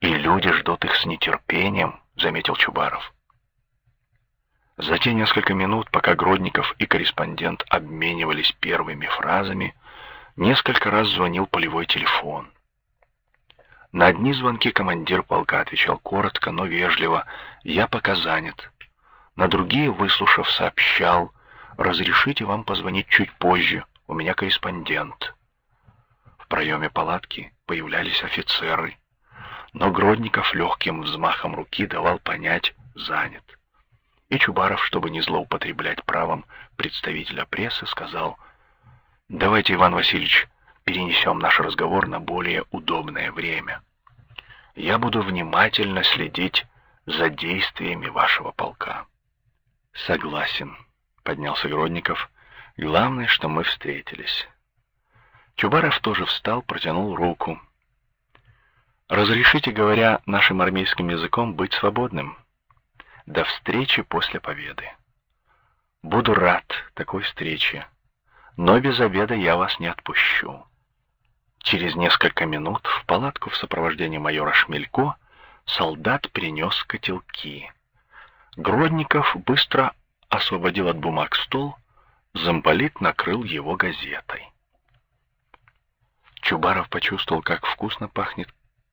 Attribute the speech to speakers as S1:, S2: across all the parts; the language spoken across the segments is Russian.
S1: И люди ждут их с нетерпением, заметил Чубаров. За те несколько минут, пока Гродников и корреспондент обменивались первыми фразами, несколько раз звонил полевой телефон. На одни звонки командир полка отвечал коротко, но вежливо «Я пока занят». На другие, выслушав, сообщал «Разрешите вам позвонить чуть позже, у меня корреспондент». В проеме палатки появлялись офицеры, но Гродников легким взмахом руки давал понять «занят». И Чубаров, чтобы не злоупотреблять правом представителя прессы, сказал «Давайте, Иван Васильевич, перенесем наш разговор на более удобное время. Я буду внимательно следить за действиями вашего полка. Согласен, поднялся Гродников. Главное, что мы встретились. Чубаров тоже встал, протянул руку. Разрешите, говоря нашим армейским языком, быть свободным. До встречи после победы. Буду рад такой встрече, но без обеда я вас не отпущу. Через несколько минут в палатку в сопровождении майора Шмелько солдат принес котелки. Гродников быстро освободил от бумаг стол, замполит накрыл его газетой. Чубаров почувствовал, как вкусно пахнет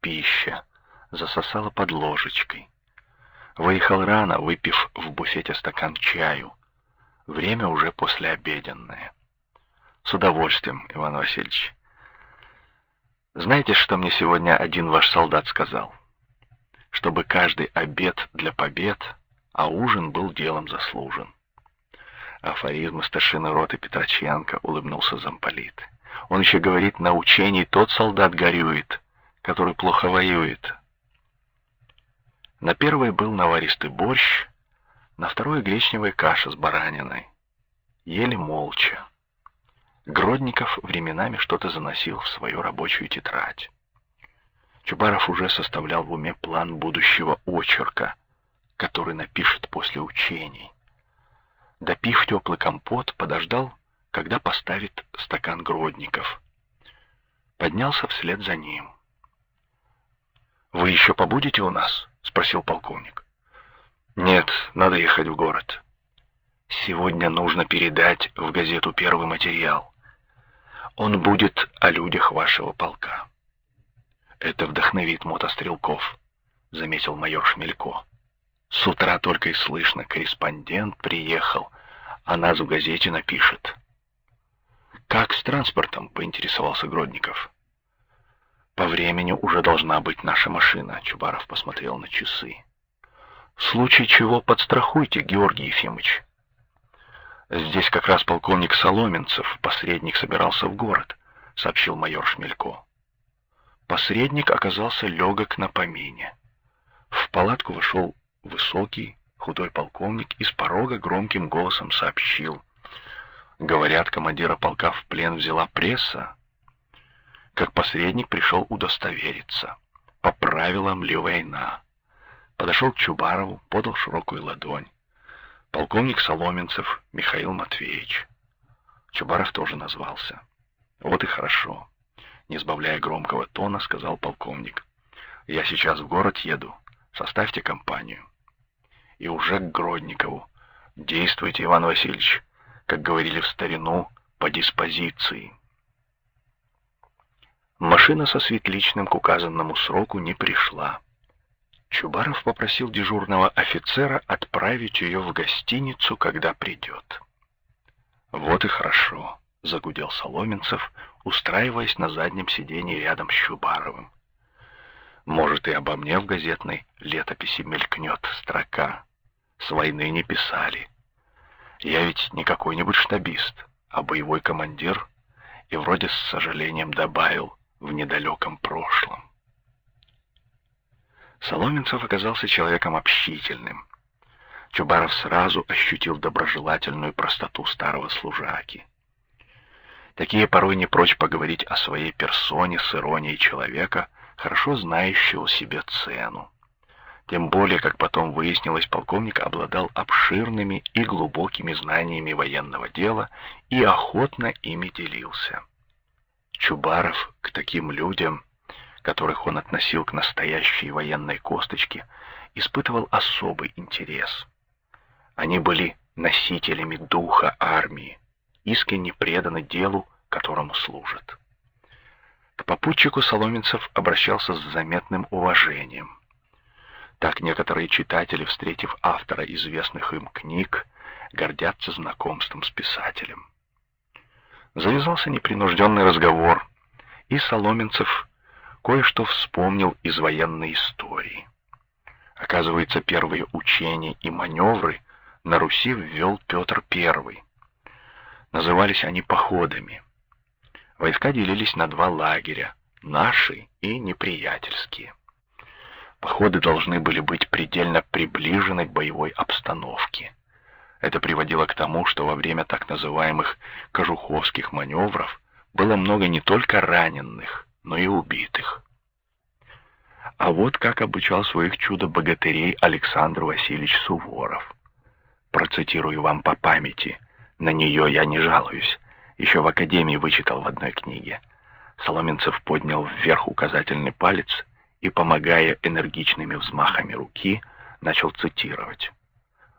S1: пища, засосало под ложечкой. Выехал рано, выпив в буфете стакан чаю. Время уже послеобеденное. С удовольствием, Иван Васильевич. Знаете, что мне сегодня один ваш солдат сказал? Чтобы каждый обед для побед, а ужин был делом заслужен. Афоризмы старшины роты Петроченко улыбнулся замполит. Он еще говорит, на учении тот солдат горюет, который плохо воюет. На первой был наваристый борщ, на второй гречневая каша с бараниной. Ели молча. Гродников временами что-то заносил в свою рабочую тетрадь. Чубаров уже составлял в уме план будущего очерка, который напишет после учений. Допив теплый компот, подождал, когда поставит стакан Гродников. Поднялся вслед за ним. «Вы еще побудете у нас?» — спросил полковник. «Нет, надо ехать в город. Сегодня нужно передать в газету первый материал. Он будет о людях вашего полка. Это вдохновит мотострелков, заметил майор Шмелько. С утра только и слышно, корреспондент приехал, а нас в газете напишет. Как с транспортом, поинтересовался Гродников. По времени уже должна быть наша машина, Чубаров посмотрел на часы. В случае чего подстрахуйте, Георгий Ефимович. Здесь как раз полковник Соломенцев, посредник, собирался в город, сообщил майор Шмелько. Посредник оказался легок на помине. В палатку вошел высокий, худой полковник и с порога громким голосом сообщил. Говорят, командира полка в плен взяла пресса. Как посредник пришел удостовериться. По правилам ли война. Подошел к Чубарову, подал широкую ладонь полковник Соломенцев Михаил Матвеевич. Чубаров тоже назвался. Вот и хорошо. Не сбавляя громкого тона, сказал полковник. Я сейчас в город еду. Составьте компанию. И уже к Гродникову. Действуйте, Иван Васильевич, как говорили в старину, по диспозиции. Машина со светличным к указанному сроку не пришла. Чубаров попросил дежурного офицера отправить ее в гостиницу, когда придет. Вот и хорошо, загудел Соломенцев, устраиваясь на заднем сиденье рядом с Чубаровым. Может и обо мне в газетной летописи мелькнет строка. С войны не писали. Я ведь не какой-нибудь штабист, а боевой командир, и вроде с сожалением добавил в недалеком прошлом. Соломенцев оказался человеком общительным. Чубаров сразу ощутил доброжелательную простоту старого служаки. Такие порой не прочь поговорить о своей персоне с иронией человека, хорошо знающего себе цену. Тем более, как потом выяснилось, полковник обладал обширными и глубокими знаниями военного дела и охотно ими делился. Чубаров к таким людям которых он относил к настоящей военной косточке, испытывал особый интерес. Они были носителями духа армии, искренне преданы делу, которому служат. К попутчику Соломенцев обращался с заметным уважением. Так некоторые читатели, встретив автора известных им книг, гордятся знакомством с писателем. Завязался непринужденный разговор, и Соломенцев кое-что вспомнил из военной истории. Оказывается, первые учения и маневры на Руси ввел Петр I. Назывались они походами. Войска делились на два лагеря — наши и неприятельские. Походы должны были быть предельно приближены к боевой обстановке. Это приводило к тому, что во время так называемых кожуховских маневров было много не только раненых, но и убитых. А вот как обучал своих чудо-богатырей Александр Васильевич Суворов. Процитирую вам по памяти. На нее я не жалуюсь. Еще в академии вычитал в одной книге. Соломенцев поднял вверх указательный палец и, помогая энергичными взмахами руки, начал цитировать.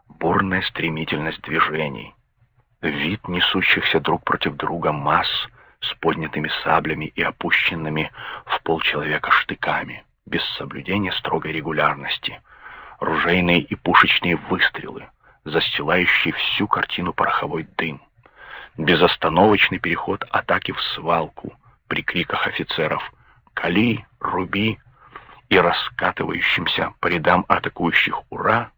S1: «Бурная стремительность движений, вид несущихся друг против друга масс с поднятыми саблями и опущенными в полчеловека штыками, без соблюдения строгой регулярности, ружейные и пушечные выстрелы, застилающий всю картину пороховой дым, безостановочный переход атаки в свалку при криках офицеров «Кали! Руби!» и раскатывающимся по рядам атакующих «Ура!»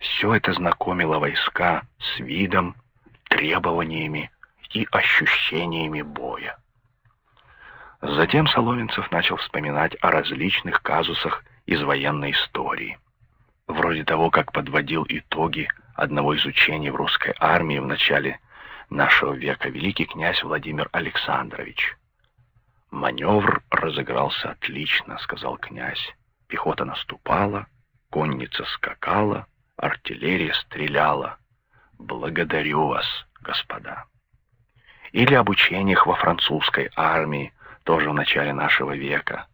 S1: Все это знакомило войска с видом, требованиями и ощущениями боя. Затем Соломенцев начал вспоминать о различных казусах из военной истории вроде того, как подводил итоги одного из учений в русской армии в начале нашего века великий князь Владимир Александрович. «Маневр разыгрался отлично», — сказал князь. «Пехота наступала, конница скакала, артиллерия стреляла. Благодарю вас, господа». Или об учениях во французской армии, тоже в начале нашего века.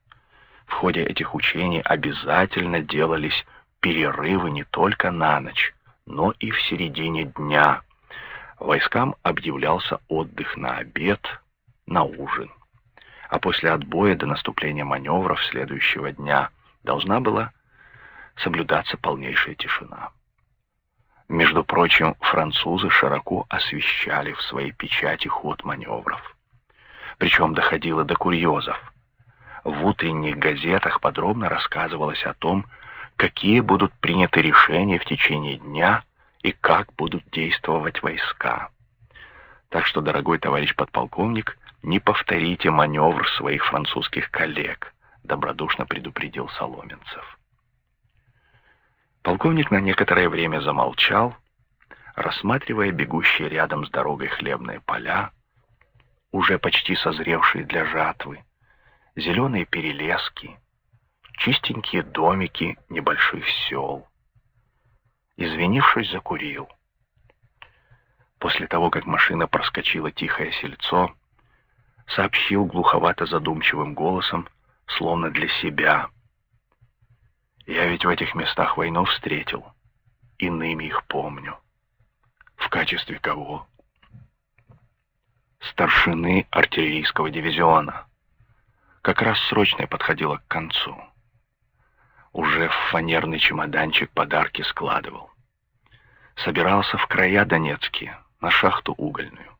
S1: В ходе этих учений обязательно делались перерывы не только на ночь, но и в середине дня. Войскам объявлялся отдых на обед, на ужин. А после отбоя до наступления маневров следующего дня должна была соблюдаться полнейшая тишина. Между прочим, французы широко освещали в своей печати ход маневров. Причем доходило до курьезов. В утренних газетах подробно рассказывалось о том, какие будут приняты решения в течение дня и как будут действовать войска. Так что, дорогой товарищ подполковник, не повторите маневр своих французских коллег, добродушно предупредил Соломенцев. Полковник на некоторое время замолчал, рассматривая бегущие рядом с дорогой хлебные поля, уже почти созревшие для жатвы, зеленые перелески, чистенькие домики небольших сел. Извинившись, закурил. После того, как машина проскочила тихое сельцо, сообщил глуховато задумчивым голосом, словно для себя. «Я ведь в этих местах войну встретил, иными их помню. В качестве кого?» «Старшины артиллерийского дивизиона. Как раз срочное подходило к концу» уже в фанерный чемоданчик подарки складывал. Собирался в края Донецкие, на шахту угольную.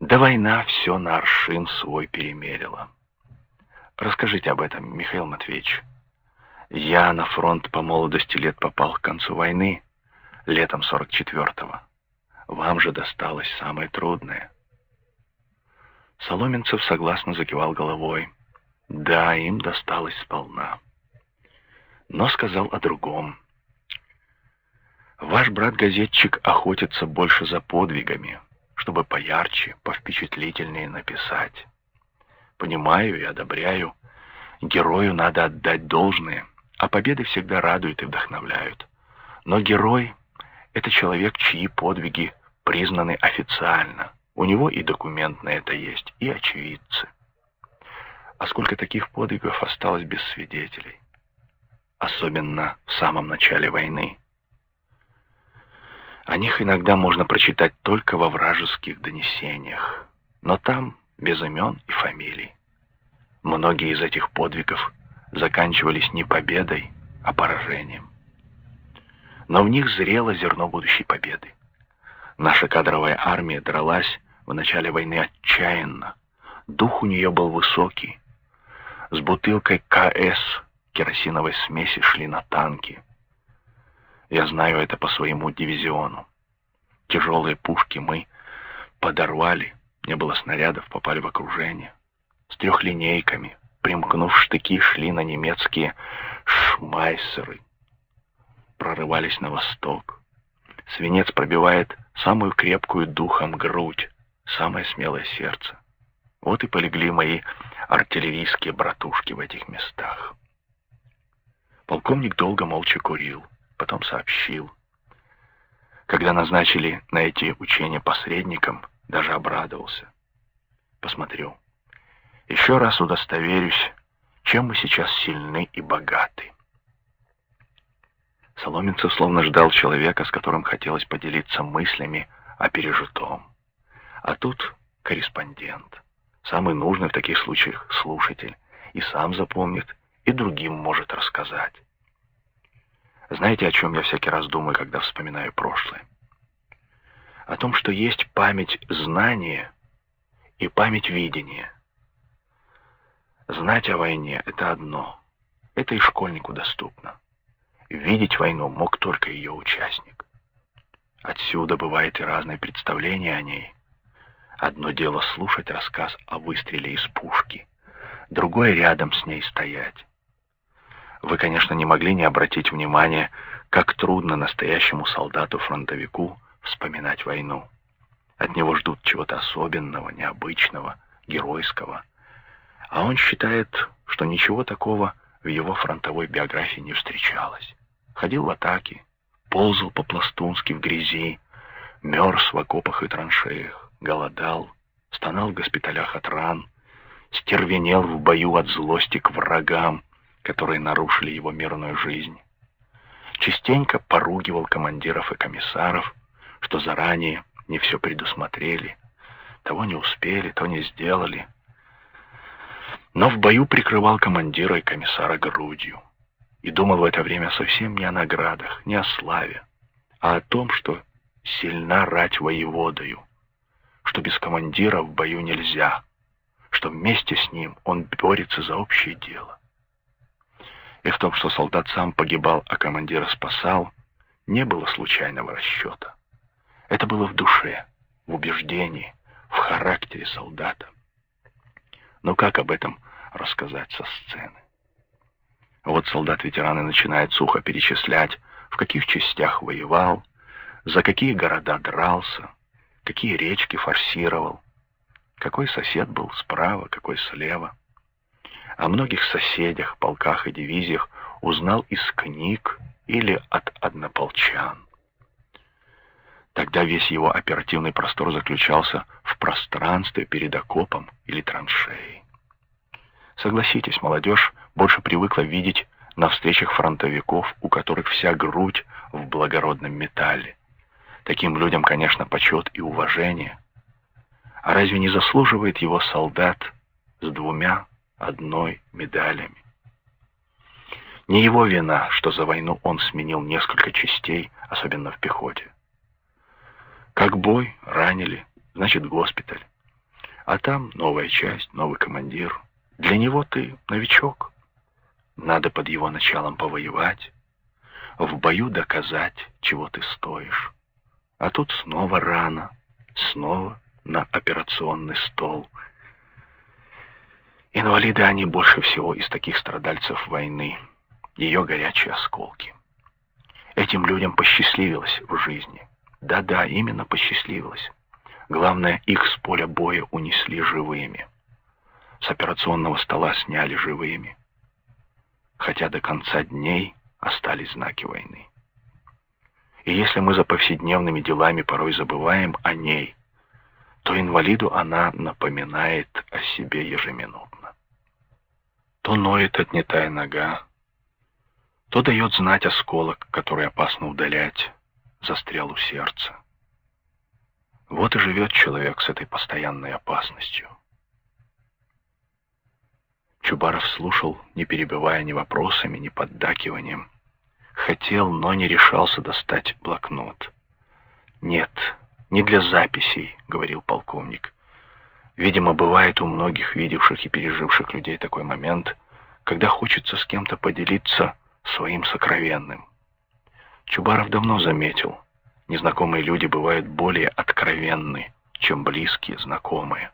S1: Да война все на аршин свой перемерила. Расскажите об этом, Михаил Матвеевич. Я на фронт по молодости лет попал к концу войны, летом 44-го. Вам же досталось самое трудное. Соломенцев согласно закивал головой. Да, им досталось сполна но сказал о другом. Ваш брат-газетчик охотится больше за подвигами, чтобы поярче, повпечатлительнее написать. Понимаю и одобряю. Герою надо отдать должное, а победы всегда радуют и вдохновляют. Но герой — это человек, чьи подвиги признаны официально. У него и документ на это есть, и очевидцы. А сколько таких подвигов осталось без свидетелей? Особенно в самом начале войны. О них иногда можно прочитать только во вражеских донесениях, но там без имен и фамилий. Многие из этих подвигов заканчивались не победой, а поражением. Но в них зрело зерно будущей победы. Наша кадровая армия дралась в начале войны отчаянно. Дух у нее был высокий. С бутылкой КС керосиновой смеси шли на танки. Я знаю это по своему дивизиону. Тяжелые пушки мы подорвали, не было снарядов, попали в окружение. С трехлинейками, примкнув штыки, шли на немецкие шмайсеры. Прорывались на восток. Свинец пробивает самую крепкую духом грудь, самое смелое сердце. Вот и полегли мои артиллерийские братушки в этих местах. Полковник долго молча курил потом сообщил. Когда назначили на эти учения посредником, даже обрадовался. Посмотрю. Еще раз удостоверюсь, чем мы сейчас сильны и богаты. Соломенцев словно ждал человека, с которым хотелось поделиться мыслями о пережитом. А тут корреспондент, самый нужный в таких случаях слушатель, и сам запомнит, и другим может рассказать. Знаете, о чем я всякий раз думаю, когда вспоминаю прошлое? О том, что есть память знания и память видения. Знать о войне — это одно. Это и школьнику доступно. Видеть войну мог только ее участник. Отсюда бывает и разное представление о ней. Одно дело слушать рассказ о выстреле из пушки, другое рядом с ней стоять. Вы, конечно, не могли не обратить внимания, как трудно настоящему солдату-фронтовику вспоминать войну. От него ждут чего-то особенного, необычного, геройского. А он считает, что ничего такого в его фронтовой биографии не встречалось. Ходил в атаке, ползал по-пластунски в грязи, мерз в окопах и траншеях, голодал, стонал в госпиталях от ран, стервенел в бою от злости к врагам, которые нарушили его мирную жизнь. Частенько поругивал командиров и комиссаров, что заранее не все предусмотрели, того не успели, то не сделали. Но в бою прикрывал командира и комиссара грудью и думал в это время совсем не о наградах, не о славе, а о том, что сильна рать воеводою, что без командира в бою нельзя, что вместе с ним он борется за общее дело. И в том, что солдат сам погибал, а командира спасал, не было случайного расчета. Это было в душе, в убеждении, в характере солдата. Но как об этом рассказать со сцены? Вот солдат-ветеран и начинает сухо перечислять, в каких частях воевал, за какие города дрался, какие речки форсировал, какой сосед был справа, какой слева. О многих соседях, полках и дивизиях узнал из книг или от однополчан. Тогда весь его оперативный простор заключался в пространстве перед окопом или траншеей. Согласитесь, молодежь больше привыкла видеть на встречах фронтовиков, у которых вся грудь в благородном металле. Таким людям, конечно, почет и уважение. А разве не заслуживает его солдат с двумя одной медалями. Не его вина, что за войну он сменил несколько частей, особенно в пехоте. Как бой, ранили, значит госпиталь. А там новая часть, новый командир. Для него ты новичок. Надо под его началом повоевать, в бою доказать, чего ты стоишь. А тут снова рано, снова на операционный стол — Инвалиды они больше всего из таких страдальцев войны, ее горячие осколки. Этим людям посчастливилось в жизни. Да-да, именно посчастливилось. Главное, их с поля боя унесли живыми. С операционного стола сняли живыми. Хотя до конца дней остались знаки войны. И если мы за повседневными делами порой забываем о ней, то инвалиду она напоминает о себе ежеминутно. То ноет отнятая нога, то дает знать осколок, который опасно удалять, застрял у сердца. Вот и живет человек с этой постоянной опасностью. Чубаров слушал, не перебивая ни вопросами, ни поддакиванием. Хотел, но не решался достать блокнот. «Нет, не для записей», — говорил полковник. «Видимо, бывает у многих видевших и переживших людей такой момент, когда хочется с кем-то поделиться своим сокровенным. Чубаров давно заметил, незнакомые люди бывают более откровенны, чем близкие, знакомые.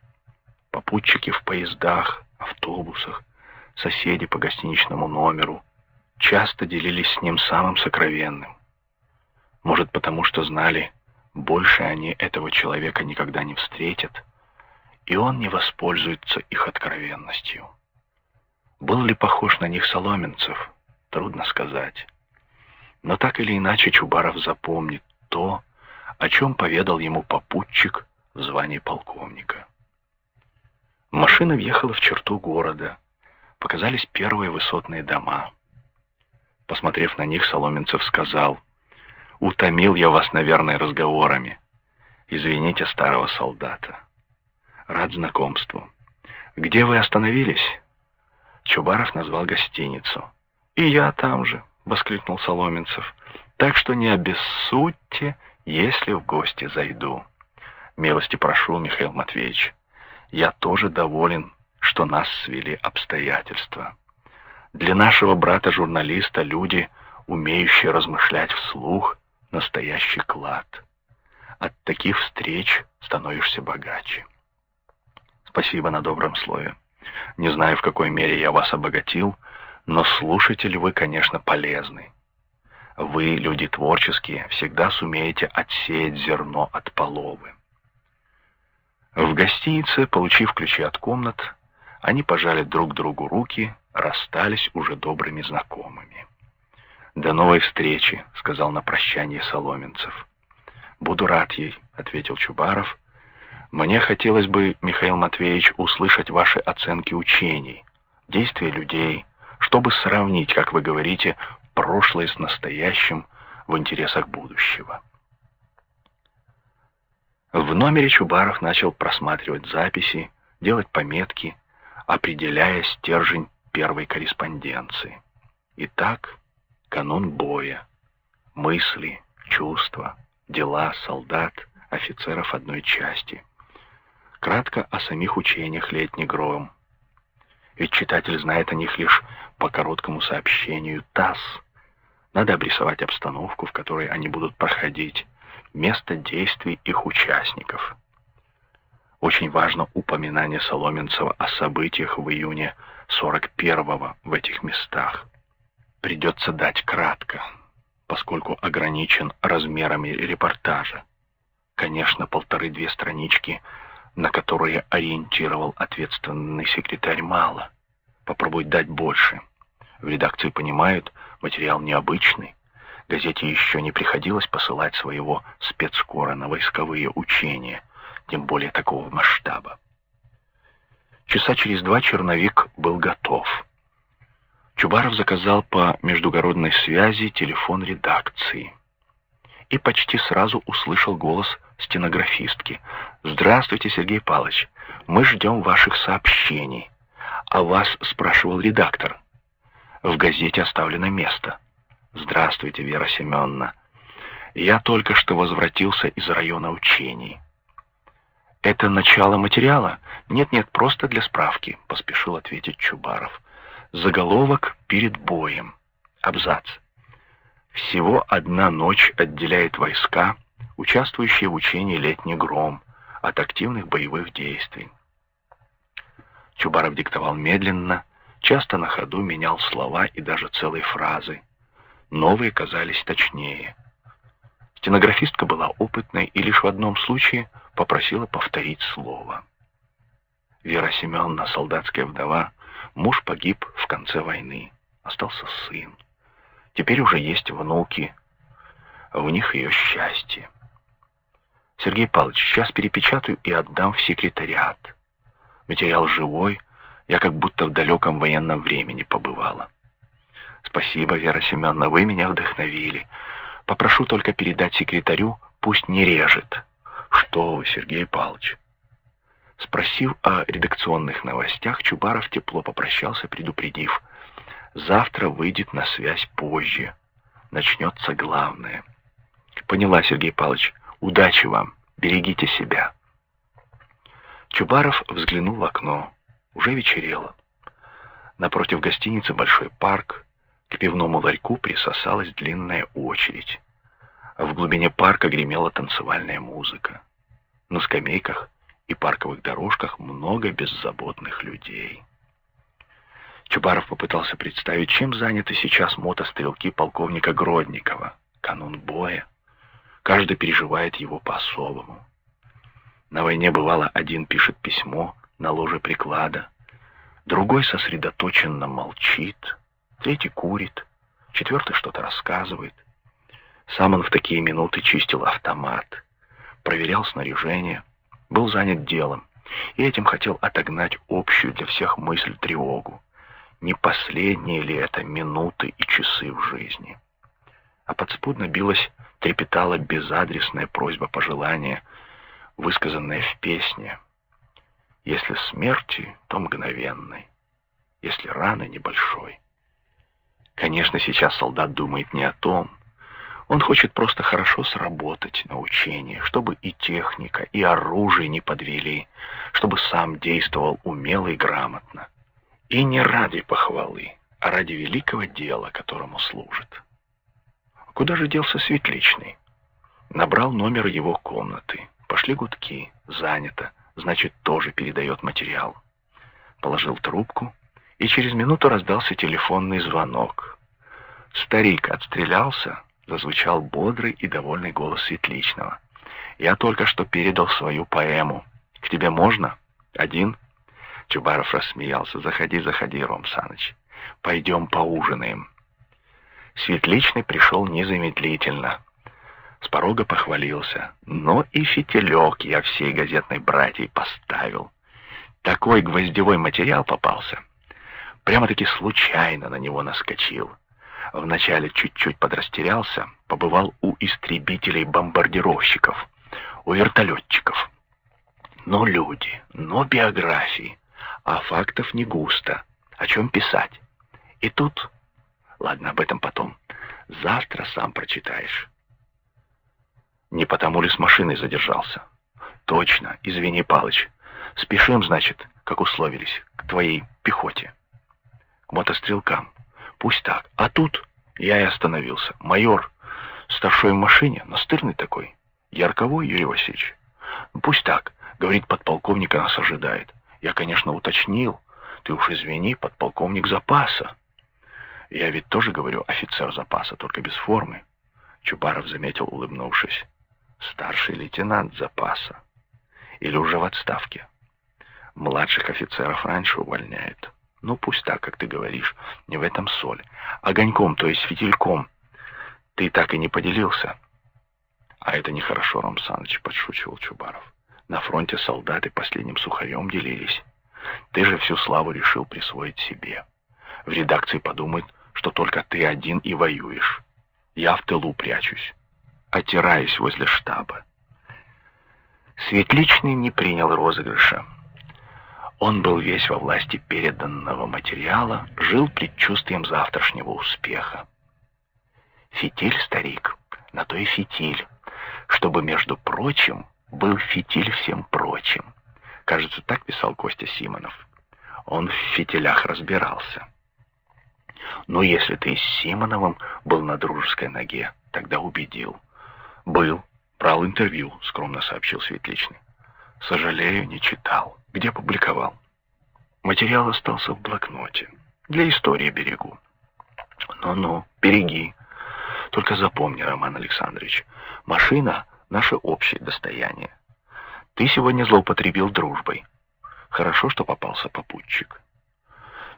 S1: Попутчики в поездах, автобусах, соседи по гостиничному номеру часто делились с ним самым сокровенным. Может, потому что знали, больше они этого человека никогда не встретят, и он не воспользуется их откровенностью. Был ли похож на них Соломенцев, трудно сказать. Но так или иначе Чубаров запомнит то, о чем поведал ему попутчик в звании полковника. Машина въехала в черту города. Показались первые высотные дома. Посмотрев на них, Соломенцев сказал, «Утомил я вас, наверное, разговорами. Извините старого солдата. Рад знакомству. Где вы остановились?» Чубаров назвал гостиницу. «И я там же», — воскликнул Соломенцев. «Так что не обессудьте, если в гости зайду. Милости прошу, Михаил Матвеевич. Я тоже доволен, что нас свели обстоятельства. Для нашего брата-журналиста люди, умеющие размышлять вслух, настоящий клад. От таких встреч становишься богаче. Спасибо на добром слове. Не знаю, в какой мере я вас обогатил, — но слушатель вы, конечно, полезны. Вы, люди творческие, всегда сумеете отсеять зерно от половы. В гостинице, получив ключи от комнат, они пожали друг другу руки, расстались уже добрыми знакомыми. «До новой встречи», — сказал на прощание Соломенцев. «Буду рад ей», — ответил Чубаров. «Мне хотелось бы, Михаил Матвеевич, услышать ваши оценки учений, действия людей, чтобы сравнить, как вы говорите, прошлое с настоящим в интересах будущего. В номере Чубаров начал просматривать записи, делать пометки, определяя стержень первой корреспонденции. Итак, канун боя, мысли, чувства, дела солдат, офицеров одной части. Кратко о самих учениях Летнегровым, ведь читатель знает о них лишь по короткому сообщению ТАСС. Надо обрисовать обстановку, в которой они будут проходить, место действий их участников. Очень важно упоминание Соломенцева о событиях в июне 41-го в этих местах. Придется дать кратко, поскольку ограничен размерами репортажа. Конечно, полторы-две странички — на которые ориентировал ответственный секретарь, мало. Попробуй дать больше. В редакции понимают, материал необычный. Газете еще не приходилось посылать своего спецкора на войсковые учения, тем более такого масштаба. Часа через два черновик был готов. Чубаров заказал по междугородной связи телефон редакции и почти сразу услышал голос стенографистки. «Здравствуйте, Сергей Павлович. Мы ждем ваших сообщений. А вас спрашивал редактор. В газете оставлено место. Здравствуйте, Вера Семеновна. Я только что возвратился из района учений». «Это начало материала?» «Нет-нет, просто для справки», — поспешил ответить Чубаров. «Заголовок перед боем. Абзац. Всего одна ночь отделяет войска, участвующие в учении «Летний гром», от активных боевых действий. Чубаров диктовал медленно, часто на ходу менял слова и даже целые фразы. Новые казались точнее. Стенографистка была опытной и лишь в одном случае попросила повторить слово. Вера Семеновна, солдатская вдова, муж погиб в конце войны. Остался сын. Теперь уже есть внуки. В них ее счастье. Сергей Павлович, сейчас перепечатаю и отдам в секретариат. Материал живой, Я как будто в далеком военном времени побывала. Спасибо, Вера Семеновна, вы меня вдохновили. Попрошу только передать секретарю, пусть не режет. Что вы, Сергей Павлович? Спросив о редакционных новостях, Чубаров тепло попрощался, предупредив. Завтра выйдет на связь позже. Начнется главное. Поняла, Сергей Павлович. Удачи вам. Берегите себя. Чубаров взглянул в окно. Уже вечерело. Напротив гостиницы большой парк. К пивному ларьку присосалась длинная очередь. В глубине парка гремела танцевальная музыка. На скамейках и парковых дорожках много беззаботных людей. Чубаров попытался представить, чем заняты сейчас мотострелки полковника Гродникова. Канун боя. Каждый переживает его по-особому. На войне бывало, один пишет письмо на ложе приклада, другой сосредоточенно молчит, третий курит, четвертый что-то рассказывает. Сам он в такие минуты чистил автомат, проверял снаряжение, был занят делом, и этим хотел отогнать общую для всех мысль тревогу. Не последние ли это минуты и часы в жизни? А подспудно билась, трепетала безадресная просьба пожелания, высказанная в песне. Если смерти, то мгновенной, если раны небольшой. Конечно, сейчас солдат думает не о том, он хочет просто хорошо сработать на учении, чтобы и техника, и оружие не подвели, чтобы сам действовал умело и грамотно. И не ради похвалы, а ради великого дела, которому служит. Куда же делся Светличный? Набрал номер его комнаты. Пошли гудки. Занято. Значит, тоже передает материал. Положил трубку, и через минуту раздался телефонный звонок. Старик отстрелялся, зазвучал бодрый и довольный голос Светличного. «Я только что передал свою поэму. К тебе можно? Один?» Чубаров рассмеялся. «Заходи, заходи, Ром Саныч. Пойдем поужинаем». Светличный пришел незамедлительно. С порога похвалился. Но и фитилек я всей газетной братьей поставил. Такой гвоздевой материал попался. Прямо-таки случайно на него наскочил. Вначале чуть-чуть подрастерялся, побывал у истребителей-бомбардировщиков, у вертолетчиков. Но люди, но биографии, а фактов не густо. О чем писать? И тут... Ладно, об этом потом. Завтра сам прочитаешь. Не потому ли с машиной задержался? Точно, извини, Палыч. Спешим, значит, как условились, к твоей пехоте. Мотострелкам. Пусть так. А тут я и остановился. Майор, старшой в машине, настырный такой. Ярковой Юрий Васильевич. Пусть так. Говорит, подполковника нас ожидает. Я, конечно, уточнил. Ты уж извини, подполковник запаса. Я ведь тоже говорю офицер запаса, только без формы. Чубаров заметил, улыбнувшись. Старший лейтенант запаса. Или уже в отставке. Младших офицеров раньше увольняют. Ну, пусть так, как ты говоришь, не в этом соль. Огоньком, то есть фитильком. Ты так и не поделился. А это нехорошо, Ром Саныч, подшучивал Чубаров. На фронте солдаты последним сухарем делились. Ты же всю славу решил присвоить себе. В редакции подумают, что только ты один и воюешь. Я в тылу прячусь, отираюсь возле штаба. Светличный не принял розыгрыша. Он был весь во власти переданного материала, жил предчувствием завтрашнего успеха. Фитиль, старик, на то и фитиль, чтобы, между прочим, был фитиль всем прочим. Кажется, так писал Костя Симонов. Он в фитилях разбирался. Но если ты с Симоновым был на дружеской ноге, тогда убедил. Был, брал интервью, скромно сообщил Светличный. Сожалею, не читал. Где публиковал? Материал остался в блокноте. Для истории берегу. Ну-ну, береги. Только запомни, Роман Александрович, машина — наше общее достояние. Ты сегодня злоупотребил дружбой. Хорошо, что попался попутчик.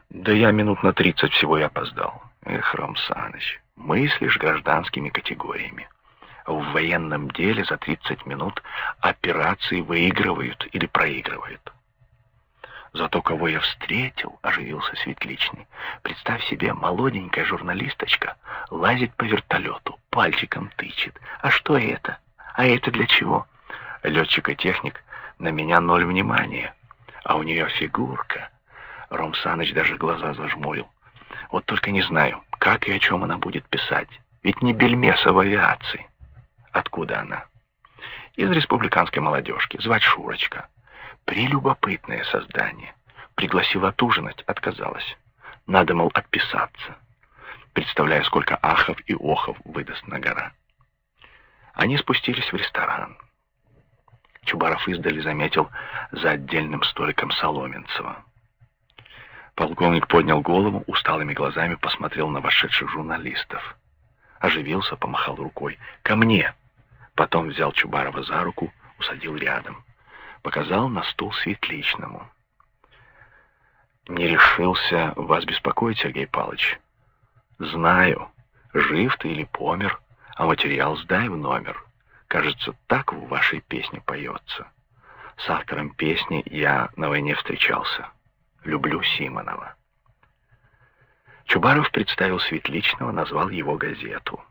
S1: Да я минут на тридцать всего и опоздал. Эх, Ром Саныч, мыслишь гражданскими категориями. В военном деле за 30 минут операции выигрывают или проигрывают. Зато кого я встретил, оживился Светличный. Представь себе, молоденькая журналисточка лазит по вертолету, пальчиком тычет. А что это? А это для чего? Летчик и техник на меня ноль внимания. А у нее фигурка. Ром Саныч даже глаза зажмурил. Вот только не знаю, как и о чем она будет писать. Ведь не бельмеса в авиации. Откуда она? Из республиканской молодежки. Звать Шурочка. Прелюбопытное создание. Пригласил отужинать, отказалась. Надо, мол, отписаться. Представляя, сколько ахов и охов выдаст на гора. Они спустились в ресторан. Чубаров издали заметил за отдельным столиком Соломенцева. Полковник поднял голову, усталыми глазами посмотрел на вошедших журналистов. Оживился, помахал рукой. «Ко мне!» Потом взял Чубарова за руку, усадил рядом показал на стул Светличному. «Не решился вас беспокоить, Сергей Павлович?» «Знаю, жив ты или помер, а материал сдай в номер. Кажется, так в вашей песне поется. С автором песни я на войне встречался. Люблю Симонова». Чубаров представил Светличного, назвал его газету.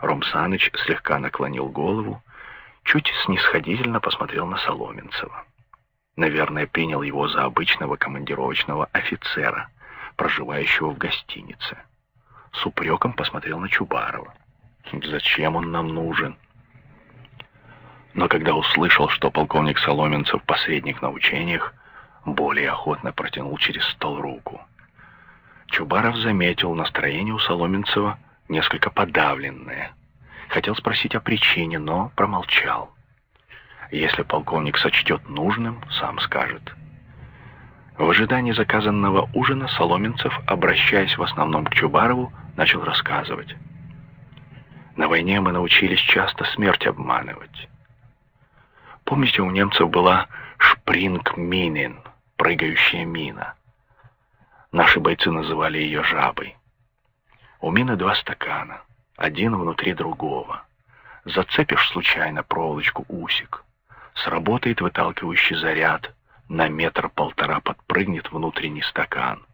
S1: Ром Саныч слегка наклонил голову, чуть снисходительно посмотрел на Соломенцева. Наверное, принял его за обычного командировочного офицера, проживающего в гостинице. С упреком посмотрел на Чубарова. «Зачем он нам нужен?» Но когда услышал, что полковник Соломенцев посредник на учениях, более охотно протянул через стол руку. Чубаров заметил настроение у Соломенцева несколько подавленное — Хотел спросить о причине, но промолчал. Если полковник сочтет нужным, сам скажет. В ожидании заказанного ужина Соломенцев, обращаясь в основном к Чубарову, начал рассказывать. На войне мы научились часто смерть обманывать. Помните, у немцев была шпринг-минин, прыгающая мина. Наши бойцы называли ее жабой. У мины два стакана один внутри другого. Зацепишь случайно проволочку усик, сработает выталкивающий заряд, на метр-полтора подпрыгнет внутренний стакан.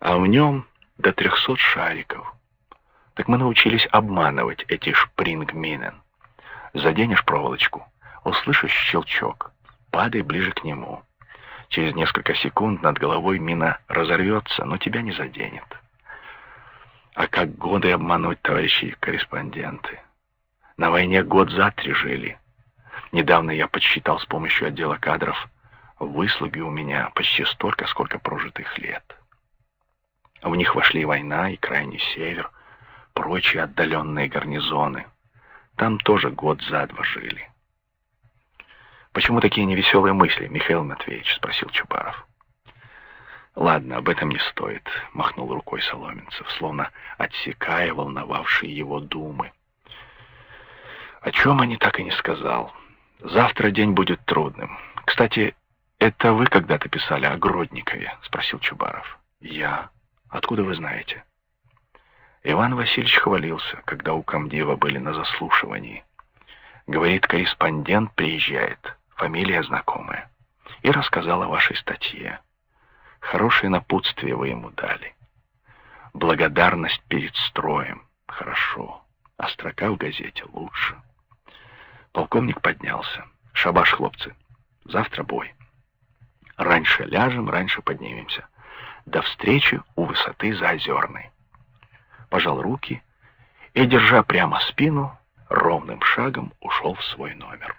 S1: А в нем до трехсот шариков. Так мы научились обманывать эти шпрингминен. Заденешь проволочку, услышишь щелчок, падай ближе к нему. Через несколько секунд над головой мина разорвется, но тебя не заденет. А как годы обмануть, товарищи корреспонденты? На войне год за три жили. Недавно я подсчитал с помощью отдела кадров выслуги у меня почти столько, сколько прожитых лет. В них вошли война и крайний север, прочие отдаленные гарнизоны. Там тоже год за два жили. «Почему такие невеселые мысли, Михаил Матвеевич?» — спросил Чубаров. «Ладно, об этом не стоит», — махнул рукой Соломенцев, словно отсекая волновавшие его думы. «О чем они так и не сказал. Завтра день будет трудным. Кстати, это вы когда-то писали о Гродникове?» — спросил Чубаров. «Я. Откуда вы знаете?» Иван Васильевич хвалился, когда у комдива были на заслушивании. Говорит, корреспондент приезжает, фамилия знакомая, и рассказал о вашей статье. Хорошее напутствие вы ему дали. Благодарность перед строем. Хорошо. А строка в газете лучше. Полковник поднялся. Шабаш, хлопцы. Завтра бой. Раньше ляжем, раньше поднимемся. До встречи у высоты Заозерной. Пожал руки и, держа прямо спину, ровным шагом ушел в свой номер.